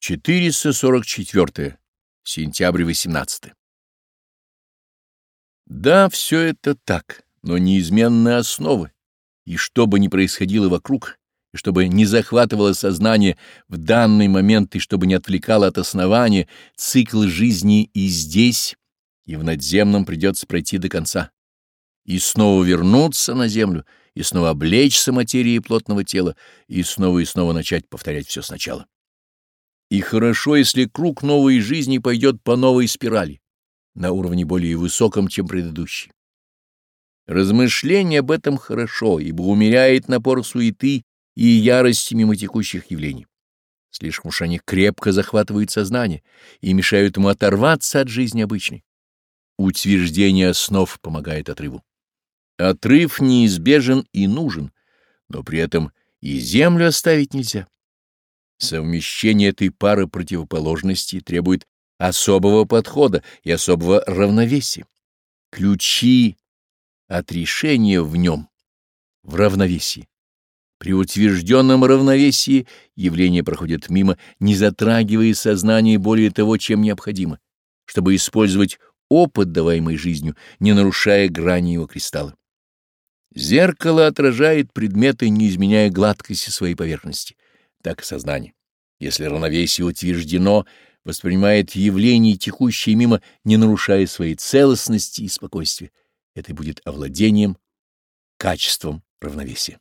444. Сентябрь 18. Да, все это так, но неизменны основы, и что бы ни происходило вокруг, и чтобы не захватывало сознание в данный момент, и чтобы не отвлекало от основания, цикл жизни и здесь, и в надземном придется пройти до конца, и снова вернуться на землю, и снова облечься материи плотного тела, и снова и снова начать повторять все сначала. И хорошо, если круг новой жизни пойдет по новой спирали, на уровне более высоком, чем предыдущий. Размышление об этом хорошо, ибо умеряет напор суеты и ярости мимо текущих явлений. Слишком уж они крепко захватывают сознание и мешают ему оторваться от жизни обычной. Утверждение основ помогает отрыву. Отрыв неизбежен и нужен, но при этом и землю оставить нельзя. Совмещение этой пары противоположностей требует особого подхода и особого равновесия. Ключи от решения в нем, в равновесии. При утвержденном равновесии явление проходит мимо, не затрагивая сознание более того, чем необходимо, чтобы использовать опыт, даваемый жизнью, не нарушая грани его кристалла. Зеркало отражает предметы, не изменяя гладкости своей поверхности. Так и сознание если равновесие утверждено, воспринимает явление, текущее мимо, не нарушая своей целостности и спокойствия. Это будет овладением, качеством равновесия.